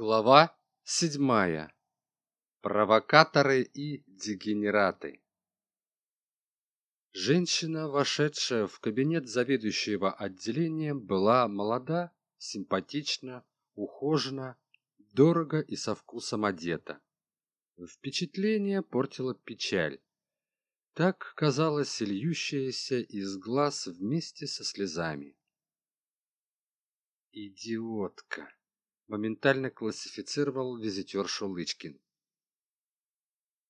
Глава седьмая. Провокаторы и дегенераты. Женщина, вошедшая в кабинет заведующего отделением, была молода, симпатична, ухожена, дорого и со вкусом одета. Впечатление портила печаль. Так казалось льющаяся из глаз вместе со слезами. Идиотка моментально классифицировал визитершу Лычкин.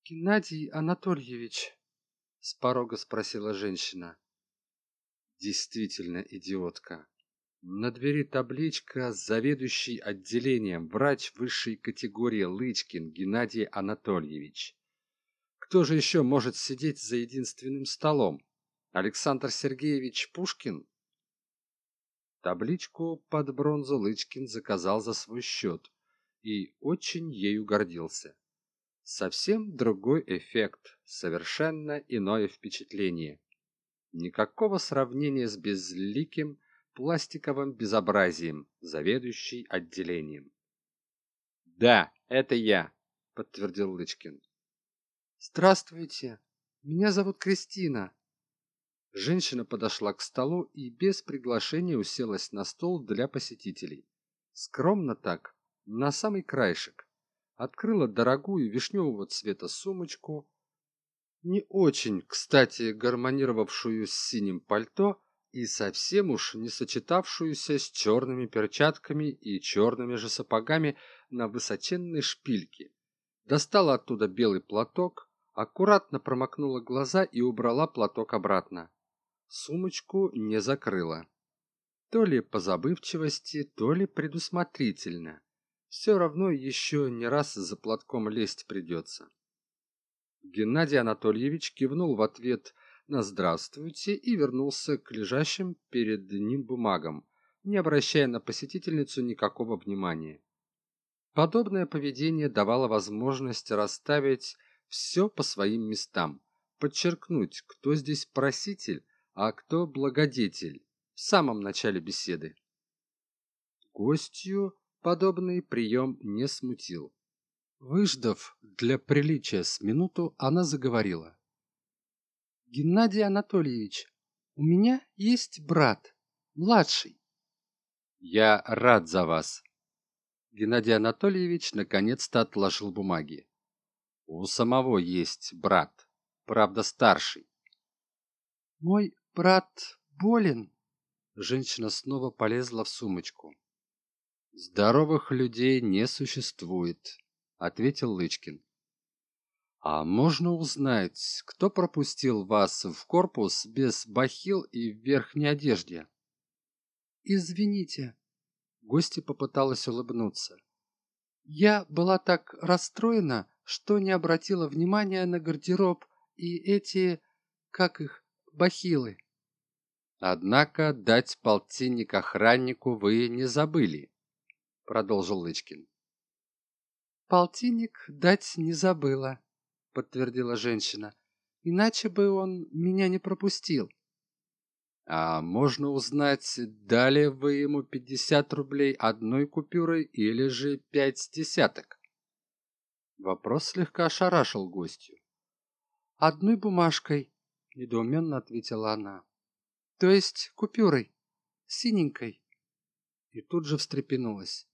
«Геннадий Анатольевич?» — с порога спросила женщина. «Действительно идиотка. На двери табличка «Заведующий отделением, врач высшей категории Лычкин Геннадий Анатольевич». Кто же еще может сидеть за единственным столом? Александр Сергеевич Пушкин? Табличку под бронзу Лычкин заказал за свой счет и очень ею гордился. Совсем другой эффект, совершенно иное впечатление. Никакого сравнения с безликим пластиковым безобразием, заведующий отделением. «Да, это я», — подтвердил Лычкин. «Здравствуйте, меня зовут Кристина», Женщина подошла к столу и без приглашения уселась на стол для посетителей. Скромно так, на самый краешек. Открыла дорогую вишневого цвета сумочку, не очень, кстати, гармонировавшую с синим пальто и совсем уж не сочетавшуюся с черными перчатками и черными же сапогами на высоченной шпильке. Достала оттуда белый платок, аккуратно промокнула глаза и убрала платок обратно сумочку не закрыла. То ли по забывчивости, то ли предусмотрительно. Все равно еще не раз за платком лезть придется. Геннадий Анатольевич кивнул в ответ на «здравствуйте» и вернулся к лежащим перед ним бумагам, не обращая на посетительницу никакого внимания. Подобное поведение давало возможность расставить все по своим местам, подчеркнуть, кто здесь проситель, а кто благодетель в самом начале беседы. Гостью подобный прием не смутил. Выждав для приличия с минуту, она заговорила. «Геннадий Анатольевич, у меня есть брат, младший». «Я рад за вас». Геннадий Анатольевич наконец-то отложил бумаги. «У самого есть брат, правда старший». «Мой брат болен? Женщина снова полезла в сумочку. Здоровых людей не существует ответил лычкин. А можно узнать кто пропустил вас в корпус без бахил и в верхней одежде? Извините. Гостья попыталась улыбнуться. Я была так расстроена что не обратила внимания на гардероб и эти как их бахилы. Однако дать полтинник охраннику вы не забыли, продолжил Лычкин. Полтинник дать не забыла, подтвердила женщина. Иначе бы он меня не пропустил. А можно узнать, дали вы ему пятьдесят рублей одной купюрой или же пять десяток? Вопрос слегка ошарашил гостью. Одной бумажкой, недоуменно ответила она то есть купюрой синенькой? И тут же встрепенулась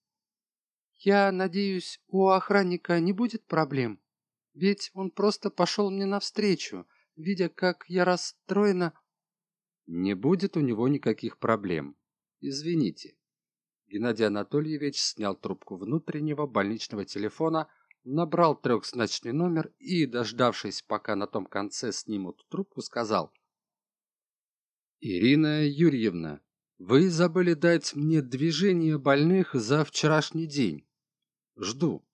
я надеюсь у охранника не будет проблем? Ведь он просто пошел мне навстречу видя как я расстроена не будет у него никаких проблем. Извините. Геннадий анатольевич снял трубку внутреннего больничного телефона набрал трехзначный номер и, дождавшись, пока на том конце снимут трубку, сказал «Ирина Юрьевна, вы забыли дать мне движение больных за вчерашний день. Жду».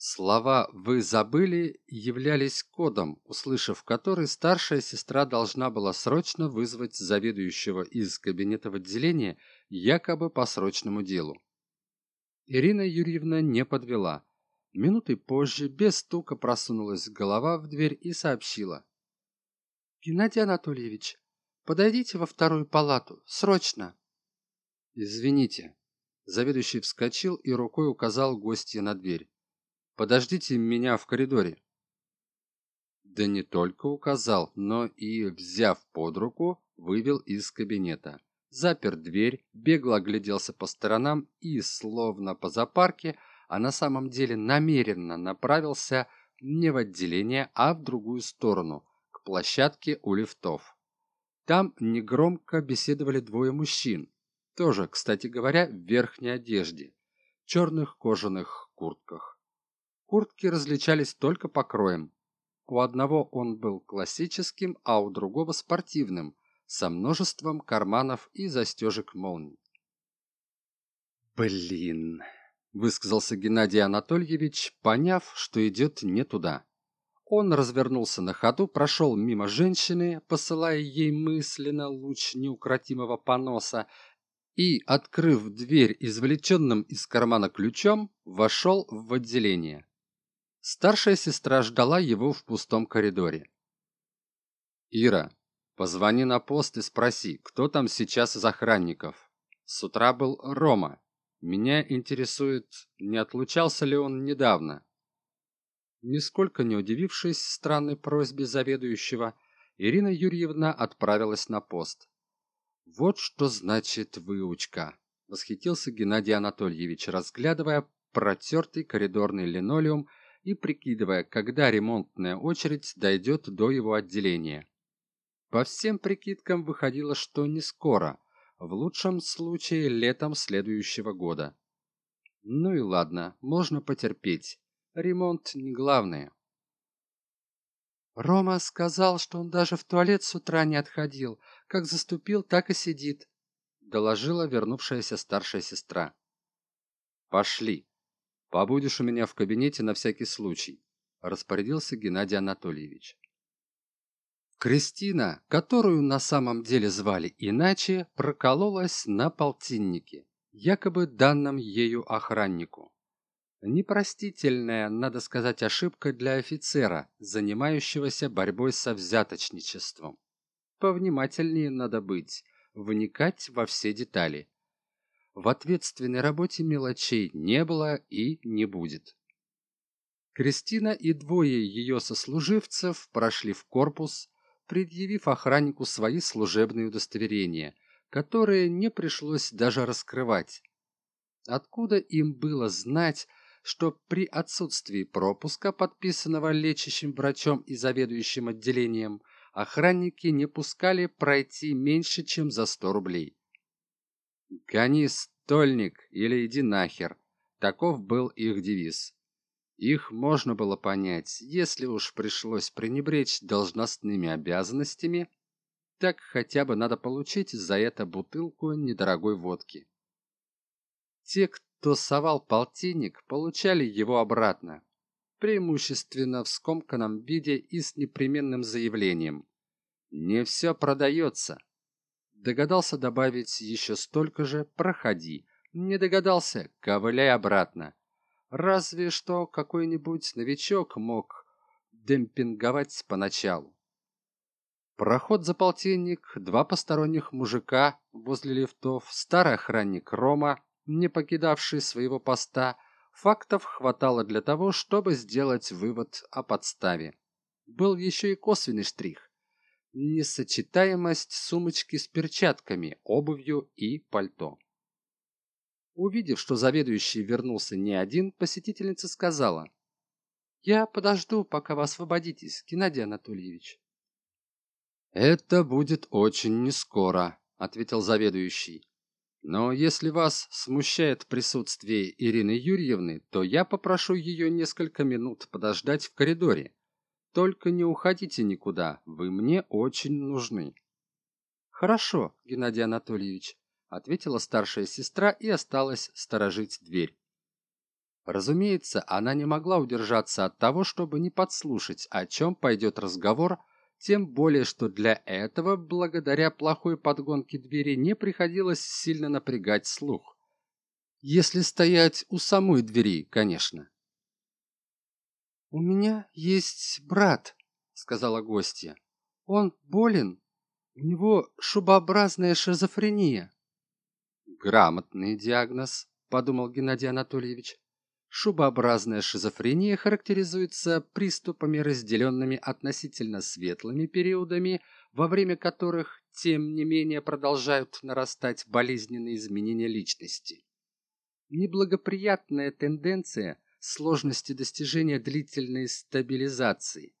Слова «вы забыли» являлись кодом, услышав который старшая сестра должна была срочно вызвать заведующего из кабинета в отделение якобы по срочному делу. Ирина Юрьевна не подвела. Минуты позже без стука просунулась голова в дверь и сообщила. «Геннадий Анатольевич, подойдите во вторую палату, срочно!» «Извините», — Заведующий вскочил и рукой указал гостье на дверь. «Подождите меня в коридоре». Да не только указал, но и, взяв под руку, вывел из кабинета. Запер дверь, бегло огляделся по сторонам и, словно по запарке, а на самом деле намеренно направился не в отделение, а в другую сторону, к площадке у лифтов. Там негромко беседовали двое мужчин, тоже, кстати говоря, в верхней одежде, черных кожаных куртках. Куртки различались только по кроям. У одного он был классическим, а у другого спортивным, со множеством карманов и застежек молний. «Блин!» – высказался Геннадий Анатольевич, поняв, что идет не туда. Он развернулся на ходу, прошел мимо женщины, посылая ей мысленно луч неукротимого поноса, и, открыв дверь извлеченным из кармана ключом, вошел в отделение. Старшая сестра ждала его в пустом коридоре. «Ира, позвони на пост и спроси, кто там сейчас из охранников. С утра был Рома. Меня интересует, не отлучался ли он недавно». Нисколько не удивившись странной просьбе заведующего, Ирина Юрьевна отправилась на пост. «Вот что значит выучка!» — восхитился Геннадий Анатольевич, разглядывая протертый коридорный линолеум и прикидывая, когда ремонтная очередь дойдет до его отделения. По всем прикидкам выходило, что не скоро, в лучшем случае летом следующего года. Ну и ладно, можно потерпеть. Ремонт не главное. Рома сказал, что он даже в туалет с утра не отходил. Как заступил, так и сидит, доложила вернувшаяся старшая сестра. Пошли, Побудешь у меня в кабинете на всякий случай, распорядился Геннадий Анатольевич. Кристина, которую на самом деле звали иначе, прокололась на полтиннике, якобы данном ею охраннику. Непростительная, надо сказать, ошибка для офицера, занимающегося борьбой со взяточничеством. Повнимательнее надо быть, вникать во все детали в ответственной работе мелочей не было и не будет. Кристина и двое ее сослуживцев прошли в корпус, предъявив охраннику свои служебные удостоверения, которые не пришлось даже раскрывать. Откуда им было знать, что при отсутствии пропуска, подписанного лечащим врачом и заведующим отделением, охранники не пускали пройти меньше, чем за 100 рублей. «Гони, стольник, или иди нахер!» Таков был их девиз. Их можно было понять, если уж пришлось пренебречь должностными обязанностями, так хотя бы надо получить за это бутылку недорогой водки. Те, кто совал полтинник, получали его обратно, преимущественно в скомканном виде и с непременным заявлением. Не все продается, Догадался добавить еще столько же «проходи». Не догадался, ковыляй обратно. Разве что какой-нибудь новичок мог демпинговать поначалу. Проход за полтинник, два посторонних мужика возле лифтов, старый охранник Рома, не покидавший своего поста, фактов хватало для того, чтобы сделать вывод о подставе. Был еще и косвенный штрих несочетаемость сумочки с перчатками, обувью и пальто. Увидев, что заведующий вернулся не один, посетительница сказала, «Я подожду, пока вы освободитесь, Геннадий Анатольевич». «Это будет очень нескоро», — ответил заведующий. «Но если вас смущает присутствие Ирины Юрьевны, то я попрошу ее несколько минут подождать в коридоре. Только не уходите никуда, вы мне очень нужны. Хорошо, Геннадий Анатольевич, ответила старшая сестра и осталась сторожить дверь. Разумеется, она не могла удержаться от того, чтобы не подслушать, о чем пойдет разговор, тем более, что для этого, благодаря плохой подгонке двери, не приходилось сильно напрягать слух. Если стоять у самой двери, конечно. «У меня есть брат», — сказала гостья. «Он болен. У него шубообразная шизофрения». «Грамотный диагноз», подумал геннадий анатольевич. Шубообразная шизофрения характеризуется приступами разделенными относительно светлыми периодами во время которых тем не менее продолжают нарастать болезненные изменения личности. Неблагоприятная тенденция сложности достижения длительной стабилизации.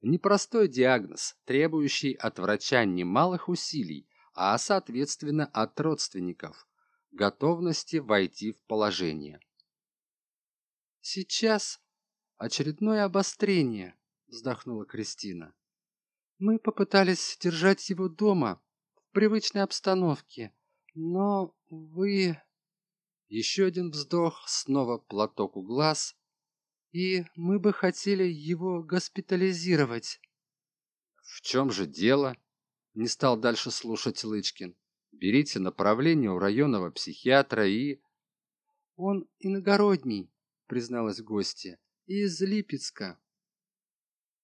Непростой диагноз требующий от врача немалых усилий а соответственно от родственников готовности войти в положение. Сейчас очередное обострение вздохнула кристина. Мы попытались держать его дома в привычной обстановке но вы еще один вздох снова платок у глаз и мы бы хотели его госпитализировать. В чем же дело не стал дальше слушать лычкин берите направление у районного психиатра и он иногородний призналась гостья из липецка.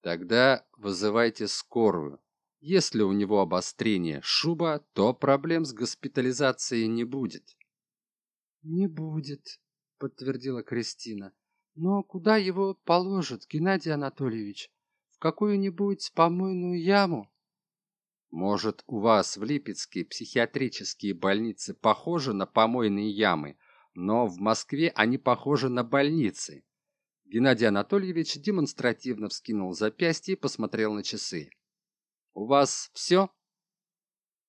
Тогда вызывайте скорую. Если у него обострение шуба то проблем с госпитализацией не будет не будет подтвердила кристина но куда его положат геннадий анатольевич? В какую нибудь помойную яму может у вас в липецке психиатрические больницы похожи на помойные ямы но в москве они похожи на больницы? Геннадий анатольевич демонстративно вскинул запястье и посмотрел на часы. У вас все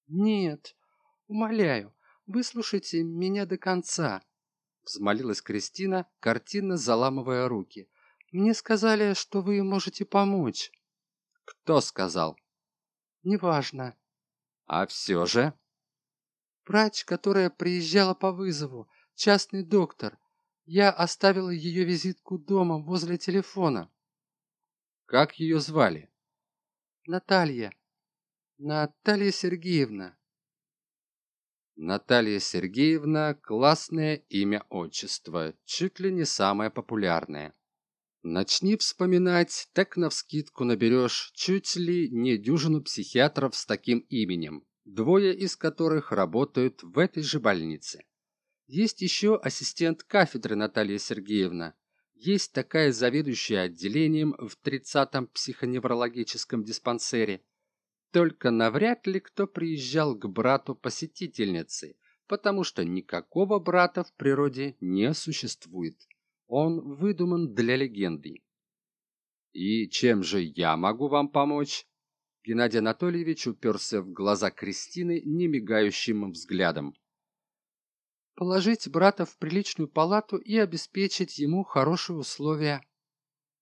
нет умоляю выслушайте меня до конца взмолилась кристина картинно заламывая руки. Мне сказали что вы можете помочь кто сказал неважно. А все же? Врач которая приезжала по вызову частный доктор. Я оставила ее визитку дома возле телефона. Как ее звали? Наталья. Наталья сергеевна. Наталья сергеевна классное имя отчество чуть ли не самое популярное Начни вспоминать, так навскидку наберешь чуть ли не дюжину психиатров с таким именем, двое из которых работают в этой же больнице. Есть еще ассистент кафедры Наталья Сергеевна. Есть такая заведующая отделением в 30-м психоневрологическом диспансере. Только навряд ли кто приезжал к брату посетительницы, потому что никакого брата в природе не существует он выдуман для легенды. И чем же я могу вам помочь? Геннадий анатольевич уперся в глаза кристины немигающим взглядом. Положить брата в приличную палату и обеспечить ему хорошие условия.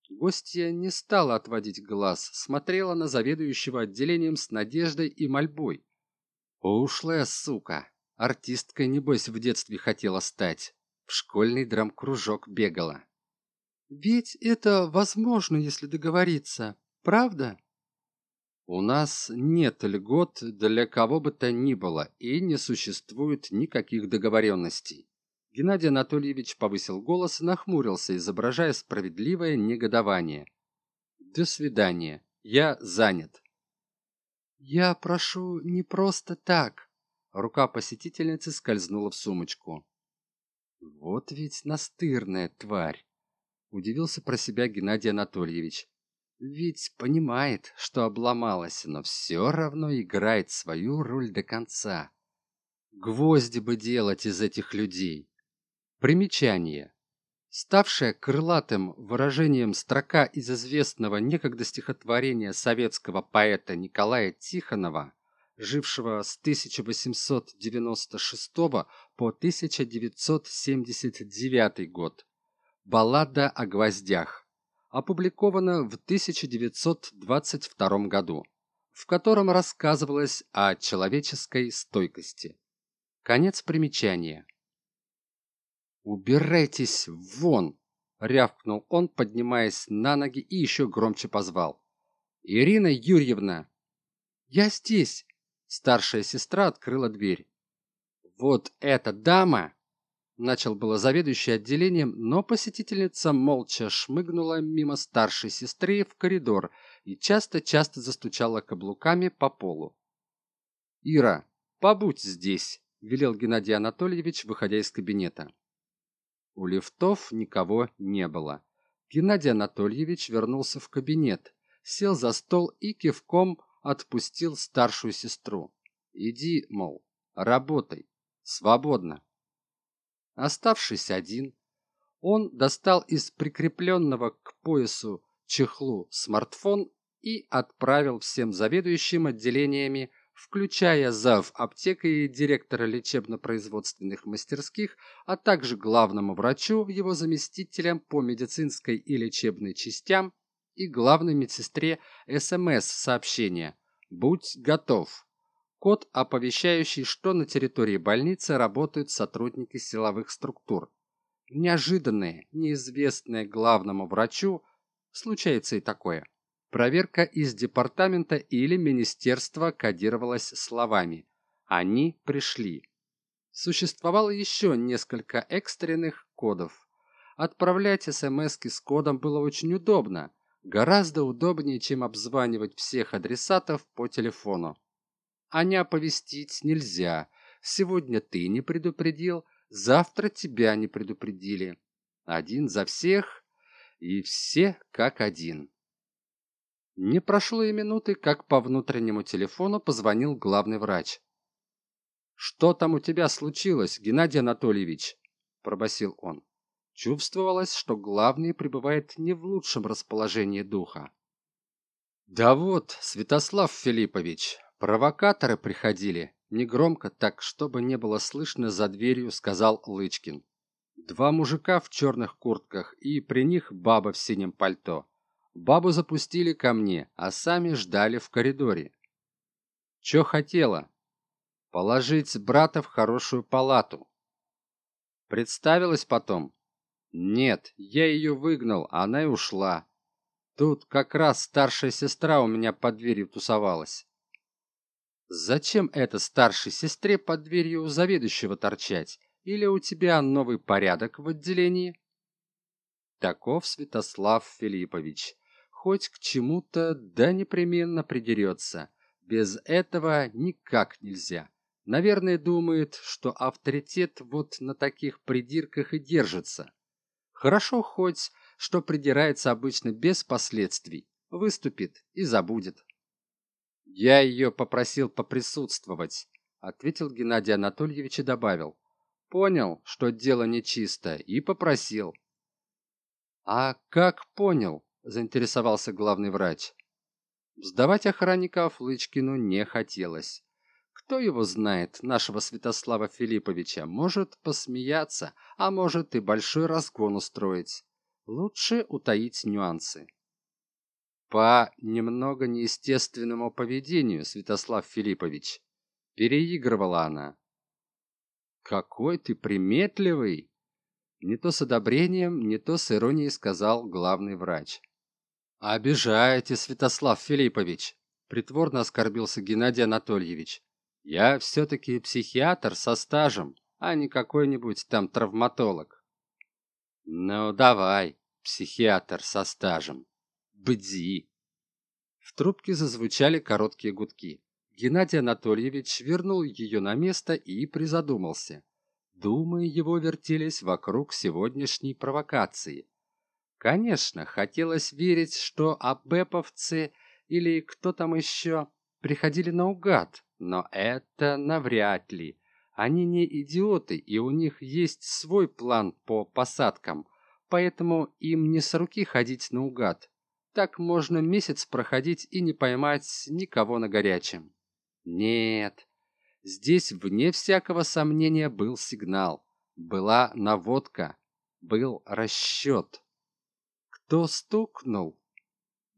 Гостья не стала отводить глаз смотрела на заведующего отделением с надеждой и мольбой. Ушлая сука! Артисткой небось в детстве хотела стать школьный драмкружок бегала. Ведь это возможно, если договориться, правда? У нас нет льгот для кого бы то ни было и не существует никаких договоренностей. Геннадий Анатольевич повысил голос и нахмурился, изображая справедливое негодование. До свидания. Я занят. Я прошу не просто так. Рука посетительницы скользнула в сумочку. Вот ведь настырная тварь. Удивился про себя Геннадий Анатольевич. Ведь понимает, что обломалась, но все равно играет свою роль до конца. Гвозди бы делать из этих людей. Примечание. Ставшая крылатым выражением строка из известного некогда стихотворения советского поэта Николая Тихонова жившего с 1896 по 1979 год. Баллада о гвоздях. Опубликована в 1922 году, в котором рассказывалось о человеческой стойкости. Конец примечания. «Убирайтесь вон!» — рявкнул он, поднимаясь на ноги и еще громче позвал. «Ирина Юрьевна!» «Я здесь!» Старшая сестра открыла дверь. «Вот эта дама!» Начал было заведующий отделением, но посетительница молча шмыгнула мимо старшей сестры в коридор и часто-часто застучала каблуками по полу. «Ира, побудь здесь!» – велел Геннадий Анатольевич, выходя из кабинета. У лифтов никого не было. Геннадий Анатольевич вернулся в кабинет, сел за стол и кивком отпустил старшую сестру. «Иди, мол, работай, свободно». Оставшись один, он достал из прикрепленного к поясу чехлу смартфон и отправил всем заведующим отделениями, включая зав аптекой и директора лечебно-производственных мастерских, а также главному врачу, его заместителям по медицинской и лечебной частям и главной медсестре СМС-сообщение «Будь готов». Код, оповещающий, что на территории больницы работают сотрудники силовых структур. Неожиданное, неизвестное главному врачу, случается и такое. Проверка из департамента или министерства кодировалась словами «Они пришли». Существовало еще несколько экстренных кодов. Отправлять смс с кодом было очень удобно, гораздо удобнее, чем обзванивать всех адресатов по телефону. А не оповестить нельзя. Сегодня ты не предупредил, завтра тебя не предупредили. Один за всех и все как один. Не прошло и минуты, как по внутреннему телефону позвонил главный врач. «Что там у тебя случилось, Геннадий Анатольевич?» – пробасил он. Чувствовалось, что главный пребывает не в лучшем расположении духа. «Да вот, Святослав Филиппович, провокаторы приходили», негромко, так чтобы не было слышно за дверью, сказал Лычкин. Два мужика в черных куртках и при них баба в синем пальто. Бабу запустили ко мне, а сами ждали в коридоре. Чё хотела? Положить брата в хорошую палату. Представилась потом, нет, я ее выгнал, она и ушла. Тут как раз старшая сестра у меня под дверью тусовалась. Зачем это старшей сестре под дверью у заведующего торчать? Или у тебя новый порядок в отделении? Таков Святослав Филиппович. Хоть к чему-то да непременно придерется. Без этого никак нельзя. Наверное, думает, что авторитет вот на таких придирках и держится. Хорошо хоть, что придирается обычно без последствий, выступит и забудет. Я ее попросил поприсутствовать, ответил Геннадий Анатольевич и добавил. Понял, что дело нечисто, и попросил. А как понял? заинтересовался главный врач. Сдавать охранников Лычкину не хотелось. Кто его знает, нашего Святослава Филипповича, может посмеяться, а может и большой разгон устроить. Лучше утаить нюансы. По немного неестественному поведению, Святослав Филиппович, переигрывала она. Какой ты приметливый! Не то с одобрением, не то с иронией сказал главный врач. Обижаете, Святослав Филиппович, притворно оскорбился Геннадий Анатольевич. Я все-таки психиатр со стажем, а не какой-нибудь там травматолог. Ну, давай, психиатр со стажем. Бди. В трубке зазвучали короткие гудки. Геннадий Анатольевич вернул ее на место и призадумался. Думы его вертелись вокруг сегодняшней провокации. Конечно, хотелось верить, что абэповцы или кто там еще приходили наугад, но это навряд ли. Они не идиоты, и у них есть свой план по посадкам, поэтому им не с руки ходить наугад. Так можно месяц проходить и не поймать никого на горячем. Нет, здесь вне всякого сомнения был сигнал, была наводка, был расчет. Кто стукнул?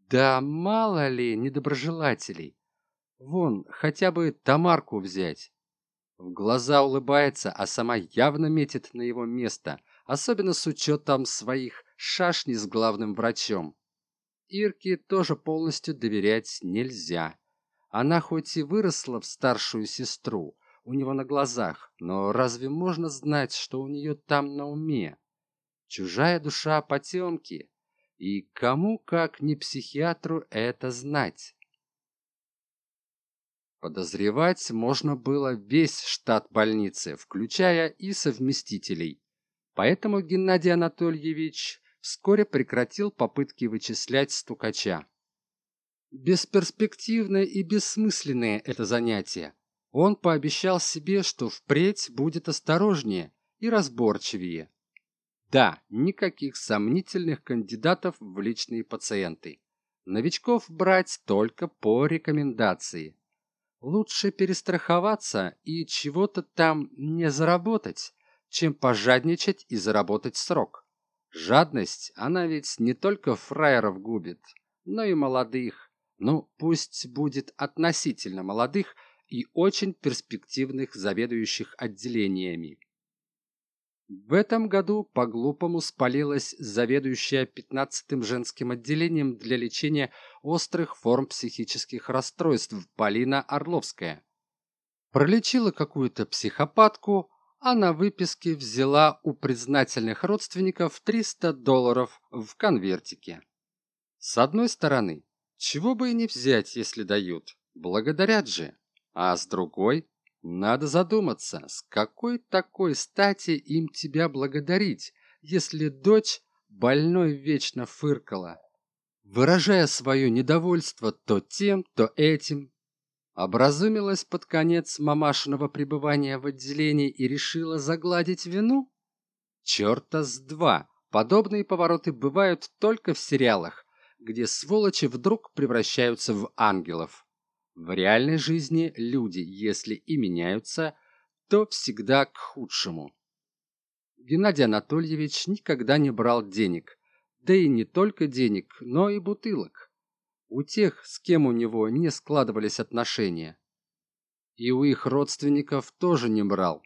Да мало ли недоброжелателей. Вон, хотя бы Тамарку взять. В глаза улыбается, а сама явно метит на его место, особенно с учетом своих шашни с главным врачом. Ирке тоже полностью доверять нельзя. Она хоть и выросла в старшую сестру, у него на глазах, но разве можно знать, что у нее там на уме? Чужая душа потемки. И кому, как не психиатру, это знать? Подозревать можно было весь штат больницы, включая и совместителей. Поэтому Геннадий Анатольевич вскоре прекратил попытки вычислять стукача. Бесперспективное и бессмысленное это занятие. Он пообещал себе, что впредь будет осторожнее и разборчивее. Да, никаких сомнительных кандидатов в личные пациенты. Новичков брать только по рекомендации. Лучше перестраховаться и чего-то там не заработать, чем пожадничать и заработать срок. Жадность, она ведь не только фраеров губит, но и молодых. Ну, пусть будет относительно молодых и очень перспективных заведующих отделениями. В этом году по-глупому спалилась заведующая 15-м женским отделением для лечения острых форм психических расстройств Полина Орловская. Пролечила какую-то психопатку, а на выписке взяла у признательных родственников 300 долларов в конвертике. С одной стороны, чего бы и не взять, если дают, благодарят же, а с другой, надо задуматься, с какой такой стати им тебя благодарить, если дочь больной вечно фыркала, выражая свое недовольство то тем, то этим, образумилась под конец мамашиного пребывания в отделении и решила загладить вину? Черта с два! Подобные повороты бывают только в сериалах, где сволочи вдруг превращаются в ангелов. В реальной жизни люди, если и меняются, то всегда к худшему. Геннадий Анатольевич никогда не брал денег, да и не только денег, но и бутылок у тех, с кем у него не складывались отношения. И у их родственников тоже не брал.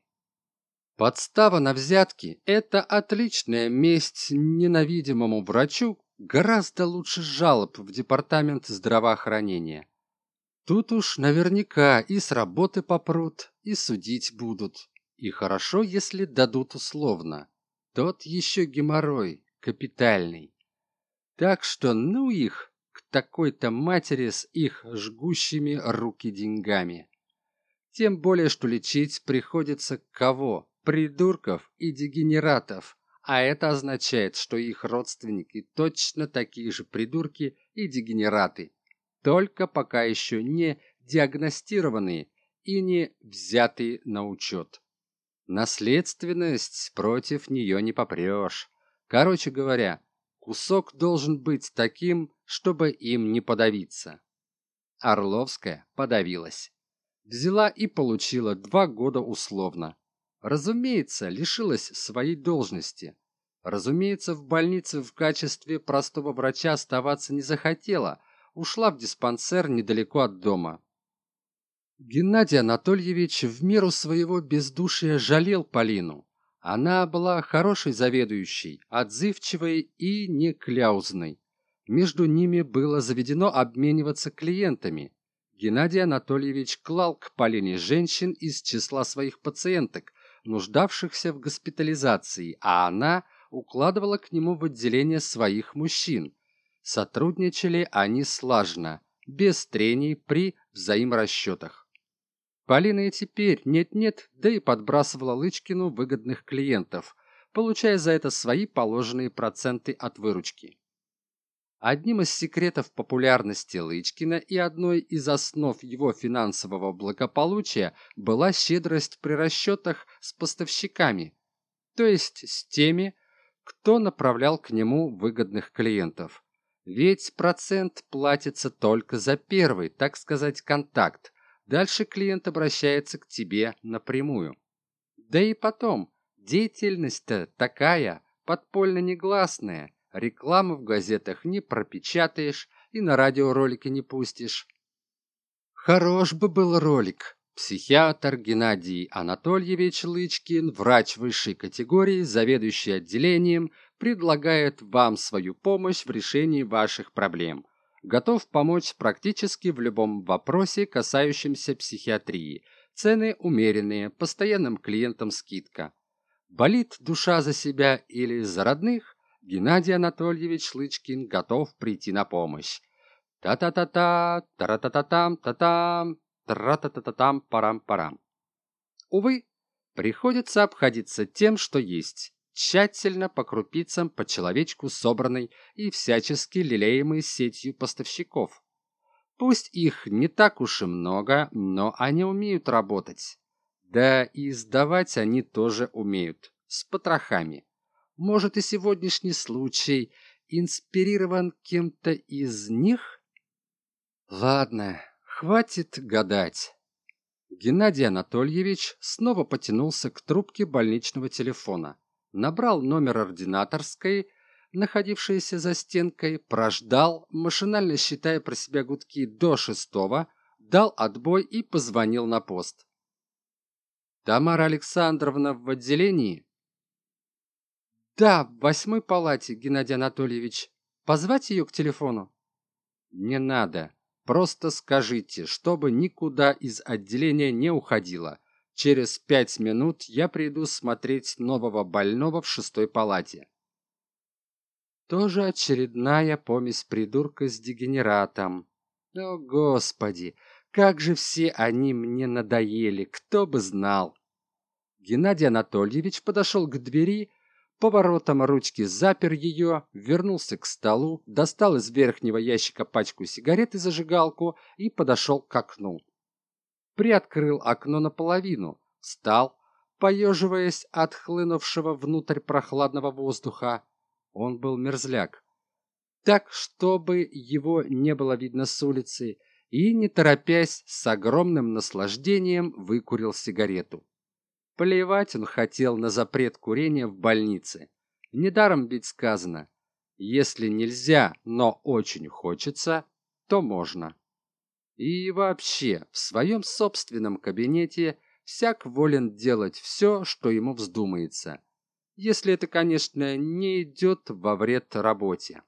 Подстава на взятки – это отличная месть ненавидимому врачу, гораздо лучше жалоб в департамент здравоохранения. Тут уж наверняка и с работы попрут, и судить будут. И хорошо, если дадут условно. Тот еще геморрой, капитальный. Так что ну их, такой-то матери с их жгущими руки деньгами. Тем более, что лечить приходится кого? Придурков и дегенератов. А это означает, что их родственники точно такие же придурки и дегенераты. Только пока еще не диагностированные и не взятые на учет. Наследственность против нее не попрешь. Короче говоря, кусок должен быть таким, чтобы им не подавиться. Орловская подавилась. Взяла и получила два года условно. Разумеется, лишилась своей должности. Разумеется, в больнице в качестве простого врача оставаться не захотела, ушла в диспансер недалеко от дома. Геннадий Анатольевич в меру своего бездушия жалел Полину. Она была хорошей заведующей, отзывчивой и не кляузной. Между ними было заведено обмениваться клиентами. Геннадий Анатольевич клал к Полине женщин из числа своих пациенток, нуждавшихся в госпитализации, а она укладывала к нему в отделение своих мужчин. Сотрудничали они слажно, без трений при взаиморасчетах. Полина и теперь нет-нет, да и подбрасывала Лычкину выгодных клиентов, получая за это свои положенные проценты от выручки. Одним из секретов популярности Лычкина и одной из основ его финансового благополучия была щедрость при расчетах с поставщиками, то есть с теми, кто направлял к нему выгодных клиентов. Ведь процент платится только за первый, так сказать, контакт, Дальше клиент обращается к тебе напрямую. Да и потом, деятельность-то такая, подпольно-негласная. Рекламу в газетах не пропечатаешь и на радиоролики не пустишь. Хорош бы был ролик. Психиатр Геннадий Анатольевич Лычкин, врач высшей категории, заведующий отделением, предлагает вам свою помощь в решении ваших проблем готов помочь практически в любом вопросе, касающемся психиатрии. Цены умеренные, постоянным клиентам скидка. Болит душа за себя или за родных? Геннадий Анатольевич Лычкин готов прийти на помощь. Та-та-та-та, тара-та-та-там, та-там, тра-та-та-та-там, парам-парам. Увы, приходится обходиться тем, что есть. Тщательно по крупицам по человечку собранной и всячески лелеемой сетью поставщиков. Пусть их не так уж и много, но они умеют работать. Да и сдавать они тоже умеют, с потрохами. Может и сегодняшний случай инспирирован кем-то из них? Ладно, хватит гадать. Геннадий Анатольевич снова потянулся к трубке больничного телефона, набрал номер ординаторской, находившейся за стенкой, прождал, машинально считая про себя гудки до шестого, дал отбой и позвонил на пост. «Тамара Александровна в отделении?» «Да, в восьмой палате, Геннадий Анатольевич. Позвать ее к телефону?» «Не надо. Просто скажите, чтобы никуда из отделения не уходила. Через пять минут я приду смотреть нового больного в шестой палате. Тоже очередная помесь придурка с дегенератом. О, Господи, как же все они мне надоели, кто бы знал. Геннадий Анатольевич подошел к двери, поворотом ручки запер ее, вернулся к столу, достал из верхнего ящика пачку сигарет и зажигалку и подошел к окну. Приоткрыл окно наполовину, встал, поеживаясь от хлынувшего внутрь прохладного воздуха. Он был мерзляк. Так, чтобы его не было видно с улицы, и, не торопясь, с огромным наслаждением выкурил сигарету. Плевать он хотел на запрет курения в больнице. Недаром ведь сказано, если нельзя, но очень хочется, то можно. И вообще, в своем собственном кабинете всяк волен делать все, что ему вздумается. Если это, конечно, не идет во вред работе.